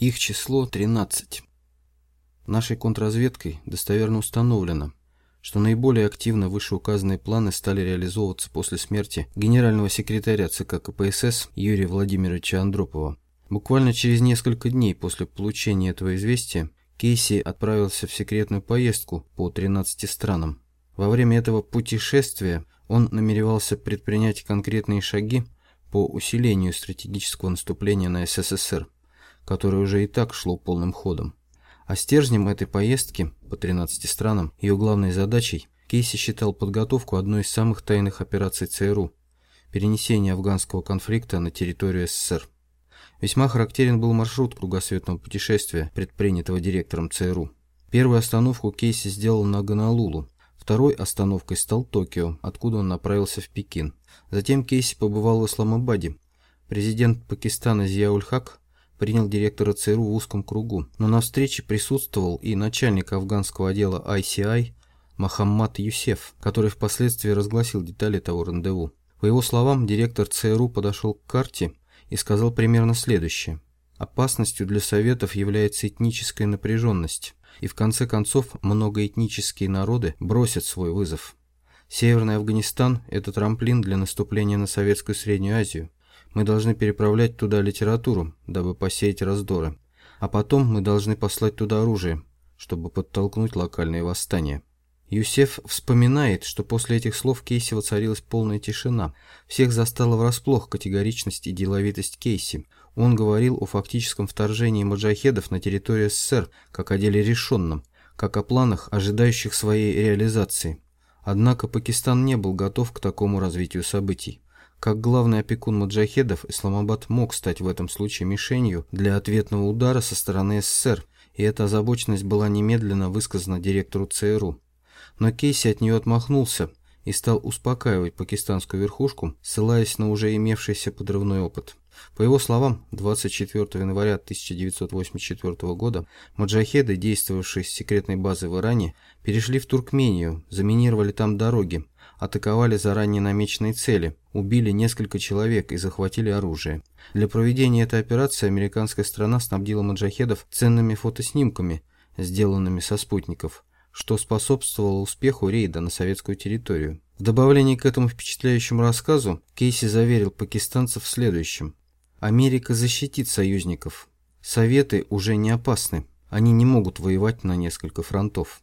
Их число 13. Нашей контрразведкой достоверно установлено, что наиболее активно вышеуказанные планы стали реализовываться после смерти генерального секретаря ЦК КПСС Юрия Владимировича Андропова. Буквально через несколько дней после получения этого известия Кейси отправился в секретную поездку по 13 странам. Во время этого путешествия он намеревался предпринять конкретные шаги по усилению стратегического наступления на СССР, которое уже и так шло полным ходом. А стержнем этой поездки по 13 странам, ее главной задачей, Кейси считал подготовку одной из самых тайных операций ЦРУ – перенесение афганского конфликта на территорию СССР. Весьма характерен был маршрут кругосветного путешествия, предпринятого директором ЦРУ. Первую остановку Кейси сделал на Гонолулу, второй остановкой стал Токио, откуда он направился в Пекин. Затем Кейси побывал в Исламабаде. Президент Пакистана Зияуль-Хак принял директора ЦРУ в узком кругу, но на встрече присутствовал и начальник афганского отдела ICI Мохаммад Юсеф, который впоследствии разгласил детали того рандеву. По его словам, директор ЦРУ подошел к карте и сказал примерно следующее. Опасностью для Советов является этническая напряженность, и в конце концов многоэтнические народы бросят свой вызов. Северный Афганистан – это трамплин для наступления на Советскую Среднюю Азию. Мы должны переправлять туда литературу, дабы посеять раздоры. А потом мы должны послать туда оружие, чтобы подтолкнуть локальные восстания. Юсеф вспоминает, что после этих слов Кейси воцарилась полная тишина. Всех застала врасплох категоричность и деловитость Кейси. Он говорил о фактическом вторжении маджахедов на территорию СССР, как о деле решенном, как о планах, ожидающих своей реализации. Однако Пакистан не был готов к такому развитию событий. Как главный опекун маджахедов, Исламабад мог стать в этом случае мишенью для ответного удара со стороны СССР, и эта озабоченность была немедленно высказана директору ЦРУ. Но Кейси от нее отмахнулся и стал успокаивать пакистанскую верхушку, ссылаясь на уже имевшийся подрывной опыт. По его словам, 24 января 1984 года маджахеды, действовавшие с секретной базы в Иране, перешли в Туркмению, заминировали там дороги, атаковали заранее намеченные цели, убили несколько человек и захватили оружие. Для проведения этой операции американская страна снабдила маджахедов ценными фотоснимками, сделанными со спутников, что способствовало успеху рейда на советскую территорию. В добавлении к этому впечатляющему рассказу Кейси заверил пакистанцев в следующем. Америка защитит союзников. Советы уже не опасны. Они не могут воевать на несколько фронтов.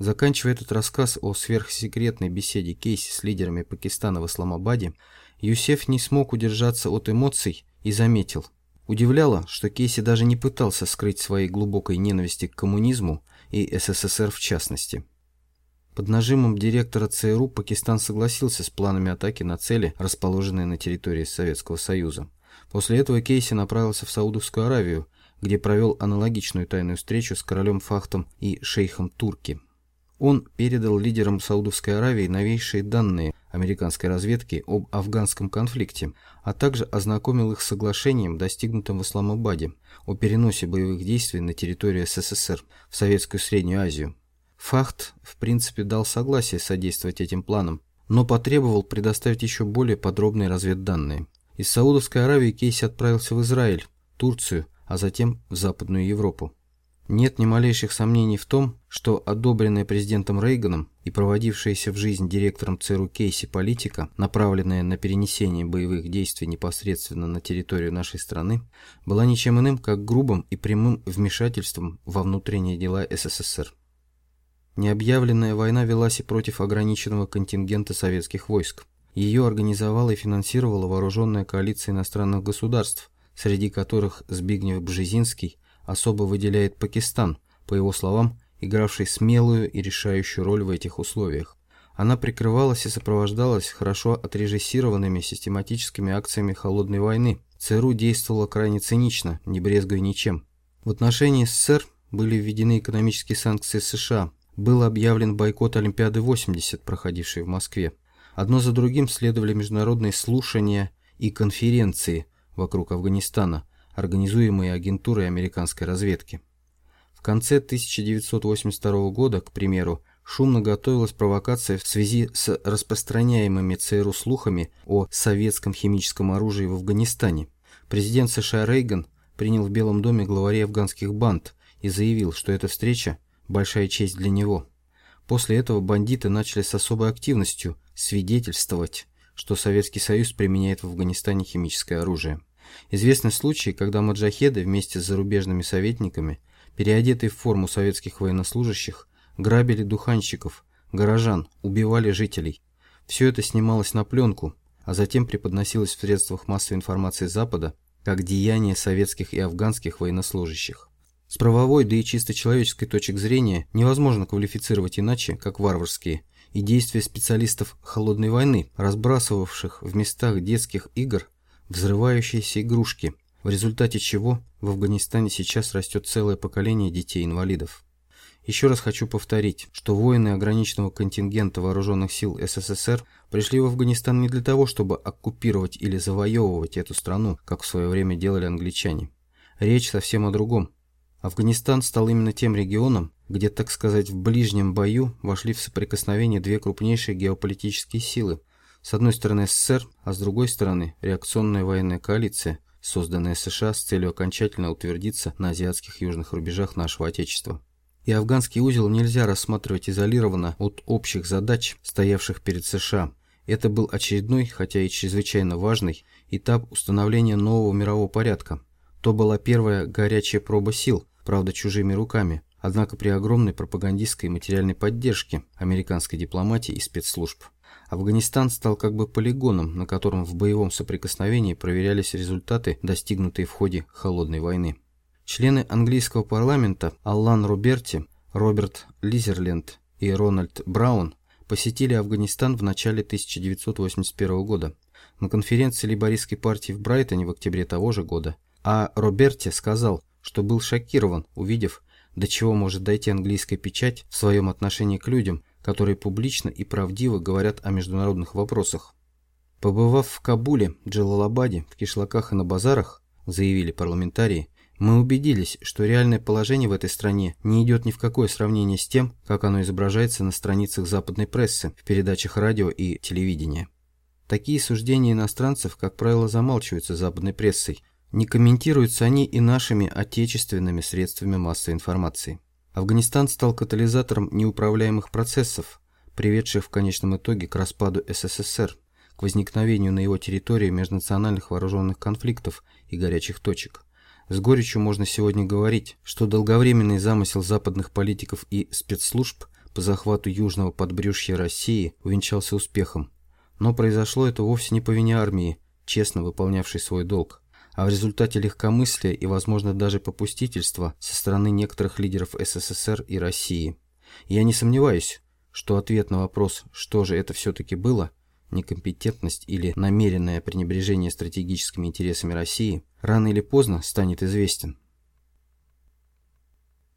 Заканчивая этот рассказ о сверхсекретной беседе Кейси с лидерами Пакистана в Исламабаде, Юсеф не смог удержаться от эмоций и заметил. Удивляло, что Кейси даже не пытался скрыть своей глубокой ненависти к коммунизму и СССР в частности. Под нажимом директора ЦРУ Пакистан согласился с планами атаки на цели, расположенные на территории Советского Союза. После этого Кейси направился в Саудовскую Аравию, где провел аналогичную тайную встречу с королем Фахтом и шейхом Турки. Он передал лидерам Саудовской Аравии новейшие данные американской разведки об афганском конфликте, а также ознакомил их с соглашением, достигнутым в Исламабаде, о переносе боевых действий на территорию СССР в Советскую Среднюю Азию. Фахт, в принципе, дал согласие содействовать этим планам, но потребовал предоставить еще более подробные разведданные. Из Саудовской Аравии Кейси отправился в Израиль, Турцию, а затем в Западную Европу. Нет ни малейших сомнений в том, что одобренная президентом Рейганом и проводившаяся в жизнь директором ЦРУ Кейси политика, направленная на перенесение боевых действий непосредственно на территорию нашей страны, была ничем иным, как грубым и прямым вмешательством во внутренние дела СССР. Необъявленная война велась и против ограниченного контингента советских войск. Ее организовала и финансировала вооруженная коалиция иностранных государств, среди которых Збигнев Бжезинский особо выделяет Пакистан, по его словам, игравший смелую и решающую роль в этих условиях. Она прикрывалась и сопровождалась хорошо отрежиссированными систематическими акциями холодной войны. ЦРУ действовала крайне цинично, не брезгуя ничем. В отношении СССР были введены экономические санкции США. Был объявлен бойкот Олимпиады-80, проходившей в Москве. Одно за другим следовали международные слушания и конференции вокруг Афганистана, организуемые агентурой американской разведки. В конце 1982 года, к примеру, шумно готовилась провокация в связи с распространяемыми ЦРУ слухами о советском химическом оружии в Афганистане. Президент США Рейган принял в Белом доме главарей афганских банд и заявил, что эта встреча – большая честь для него. После этого бандиты начали с особой активностью свидетельствовать, что Советский Союз применяет в Афганистане химическое оружие. Известны случаи, когда маджахеды вместе с зарубежными советниками, переодетые в форму советских военнослужащих, грабили духанщиков, горожан, убивали жителей. Все это снималось на пленку, а затем преподносилось в средствах массовой информации Запада как деяние советских и афганских военнослужащих. С правовой, да и чисто человеческой точек зрения невозможно квалифицировать иначе, как варварские, и действия специалистов холодной войны, разбрасывавших в местах детских игр взрывающиеся игрушки, в результате чего в Афганистане сейчас растет целое поколение детей-инвалидов. Еще раз хочу повторить, что воины ограниченного контингента вооруженных сил СССР пришли в Афганистан не для того, чтобы оккупировать или завоевывать эту страну, как в свое время делали англичане. Речь совсем о другом. Афганистан стал именно тем регионом, где, так сказать, в ближнем бою вошли в соприкосновение две крупнейшие геополитические силы. С одной стороны СССР, а с другой стороны реакционная военная коалиция, созданная США с целью окончательно утвердиться на азиатских южных рубежах нашего Отечества. И афганский узел нельзя рассматривать изолированно от общих задач, стоявших перед США. Это был очередной, хотя и чрезвычайно важный, этап установления нового мирового порядка. То была первая горячая проба сил, правда чужими руками, однако при огромной пропагандистской и материальной поддержке американской дипломатии и спецслужб. Афганистан стал как бы полигоном, на котором в боевом соприкосновении проверялись результаты, достигнутые в ходе Холодной войны. Члены английского парламента Аллан Роберти, Роберт Лизерленд и Рональд Браун посетили Афганистан в начале 1981 года на конференции лейбористской партии в Брайтоне в октябре того же года, а Роберти сказал, что был шокирован, увидев, до чего может дойти английская печать в своем отношении к людям, которые публично и правдиво говорят о международных вопросах. Побывав в Кабуле, Джалалабаде, в кишлаках и на базарах, заявили парламентарии, мы убедились, что реальное положение в этой стране не идет ни в какое сравнение с тем, как оно изображается на страницах западной прессы, в передачах радио и телевидения. Такие суждения иностранцев, как правило, замалчиваются западной прессой, не комментируются они и нашими отечественными средствами массовой информации. Афганистан стал катализатором неуправляемых процессов, приведших в конечном итоге к распаду СССР, к возникновению на его территории межнациональных вооруженных конфликтов и горячих точек. С горечью можно сегодня говорить, что долговременный замысел западных политиков и спецслужб по захвату южного подбрюшья России увенчался успехом. Но произошло это вовсе не по вине армии, честно выполнявшей свой долг а в результате легкомыслия и, возможно, даже попустительства со стороны некоторых лидеров СССР и России. Я не сомневаюсь, что ответ на вопрос, что же это все-таки было, некомпетентность или намеренное пренебрежение стратегическими интересами России, рано или поздно станет известен.